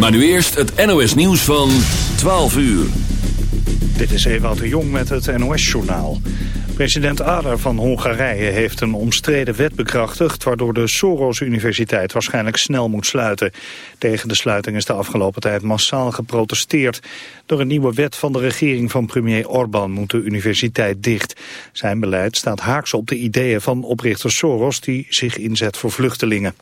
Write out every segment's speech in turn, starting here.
Maar nu eerst het NOS nieuws van 12 uur. Dit is Ewout de Jong met het NOS-journaal. President Ader van Hongarije heeft een omstreden wet bekrachtigd... waardoor de Soros-universiteit waarschijnlijk snel moet sluiten. Tegen de sluiting is de afgelopen tijd massaal geprotesteerd. Door een nieuwe wet van de regering van premier Orbán moet de universiteit dicht. Zijn beleid staat haaks op de ideeën van oprichter Soros... die zich inzet voor vluchtelingen.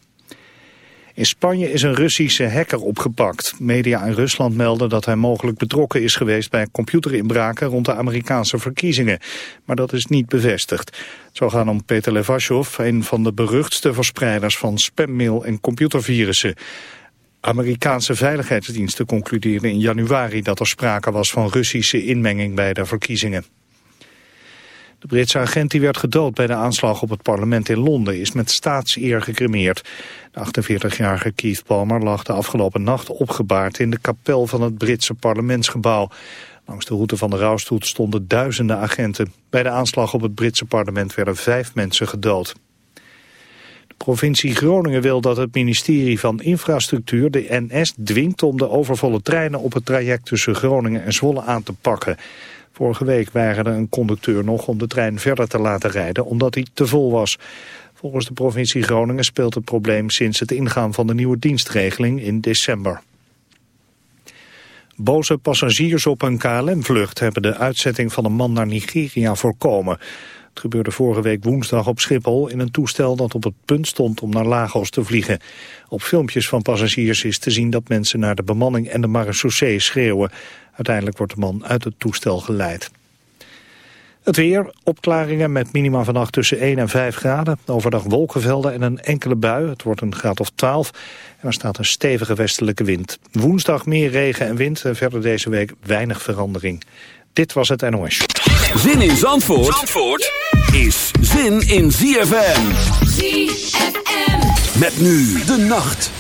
In Spanje is een Russische hacker opgepakt. Media in Rusland melden dat hij mogelijk betrokken is geweest bij computerinbraken rond de Amerikaanse verkiezingen. Maar dat is niet bevestigd. Zou gaan om Peter Levashov, een van de beruchtste verspreiders van spammail en computervirussen. Amerikaanse veiligheidsdiensten concludeerden in januari dat er sprake was van Russische inmenging bij de verkiezingen. De Britse agent die werd gedood bij de aanslag op het parlement in Londen is met staatseer gecremeerd. De 48-jarige Keith Palmer lag de afgelopen nacht opgebaard in de kapel van het Britse parlementsgebouw. Langs de route van de rouwstoet stonden duizenden agenten. Bij de aanslag op het Britse parlement werden vijf mensen gedood. De provincie Groningen wil dat het ministerie van Infrastructuur, de NS, dwingt om de overvolle treinen op het traject tussen Groningen en Zwolle aan te pakken. Vorige week weigerde een conducteur nog om de trein verder te laten rijden omdat hij te vol was. Volgens de provincie Groningen speelt het probleem sinds het ingaan van de nieuwe dienstregeling in december. Boze passagiers op een KLM-vlucht hebben de uitzetting van een man naar Nigeria voorkomen. Het gebeurde vorige week woensdag op Schiphol in een toestel dat op het punt stond om naar Lagos te vliegen. Op filmpjes van passagiers is te zien dat mensen naar de bemanning en de marechaussee schreeuwen. Uiteindelijk wordt de man uit het toestel geleid. Het weer, opklaringen met minima vannacht tussen 1 en 5 graden. Overdag wolkenvelden en een enkele bui. Het wordt een graad of 12. En er staat een stevige westelijke wind. Woensdag meer regen en wind. En verder deze week weinig verandering. Dit was het NOS. Zin in Zandvoort, Zandvoort is zin in ZFM. ZFM. Met nu de nacht.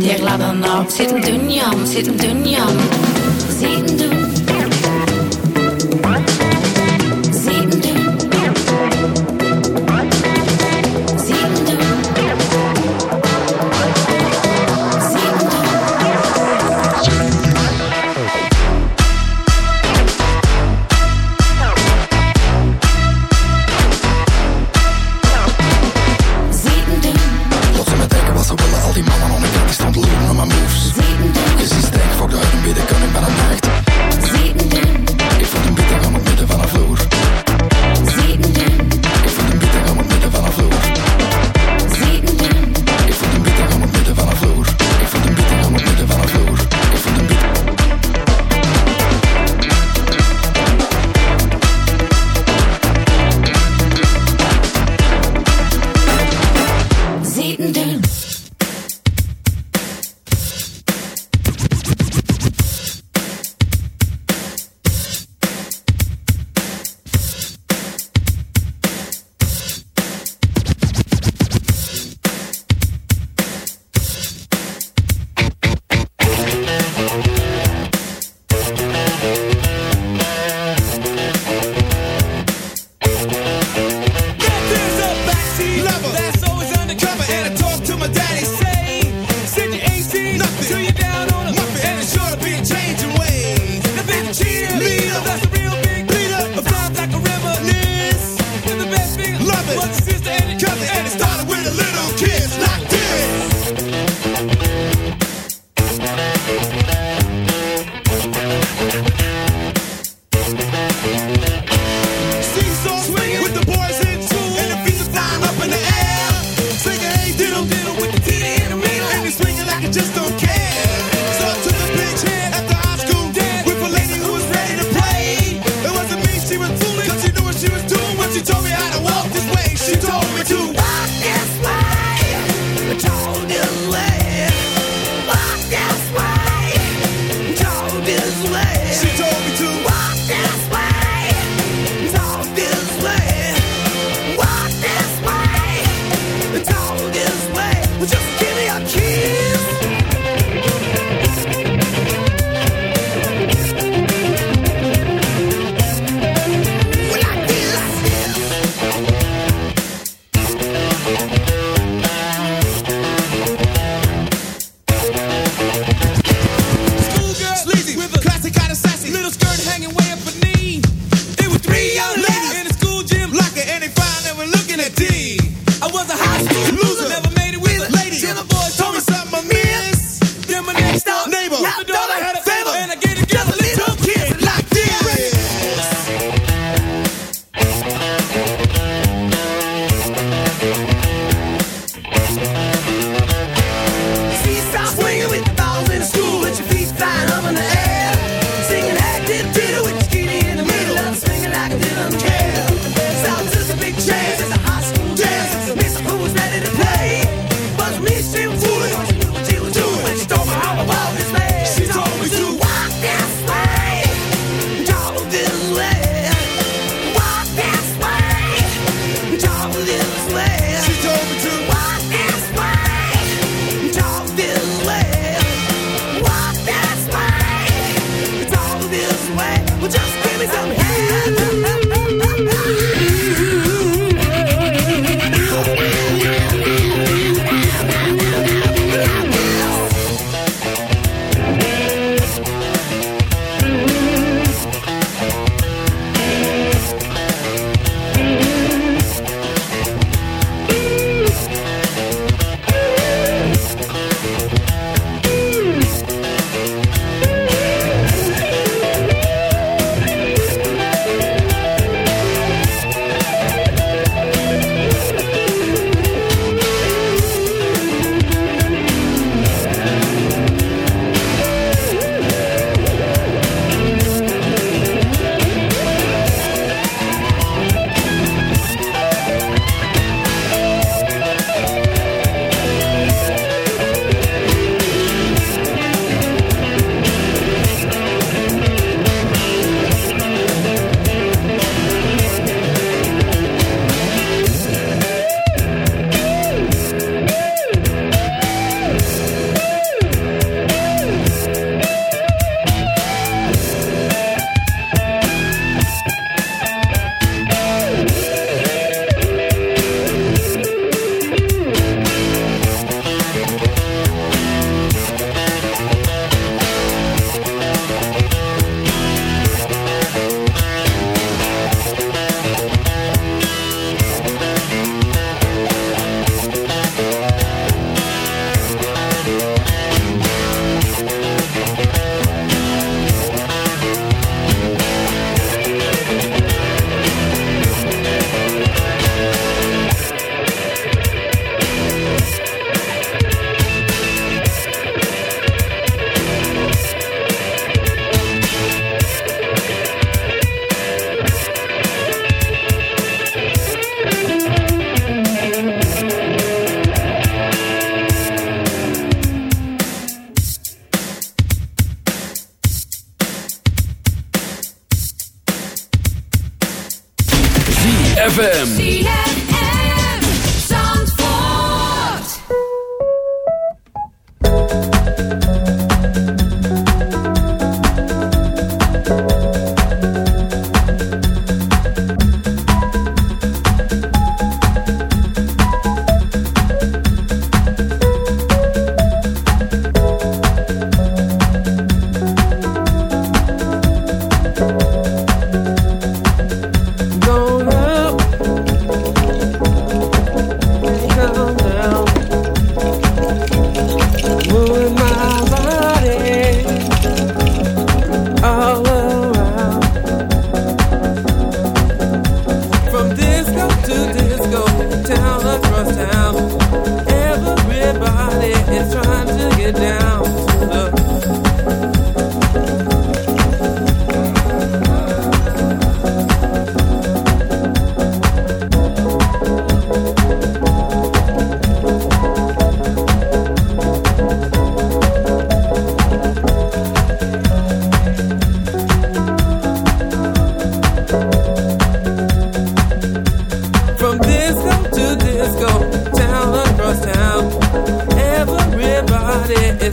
diye gladan op nou? Zit hem doen jam, zit hem doen jam. Zit hem doen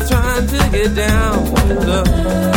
trying to get down.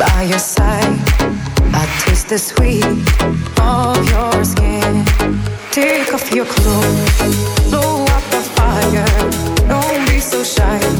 by your side. I taste the sweet of your skin. Take off your clothes, blow up the fire. Don't be so shy.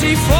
see for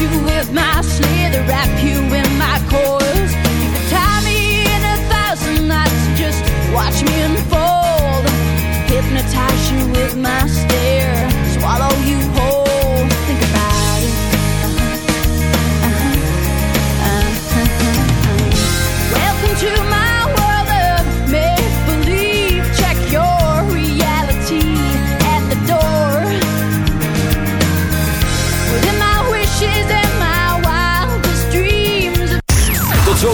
you with my wrap you in my coils. You tie me in a thousand knots, just watch me unfold. Hypnotize you with my stare, swallow you whole. Think about it. Uh-huh, uh-huh, uh-huh, Welcome to my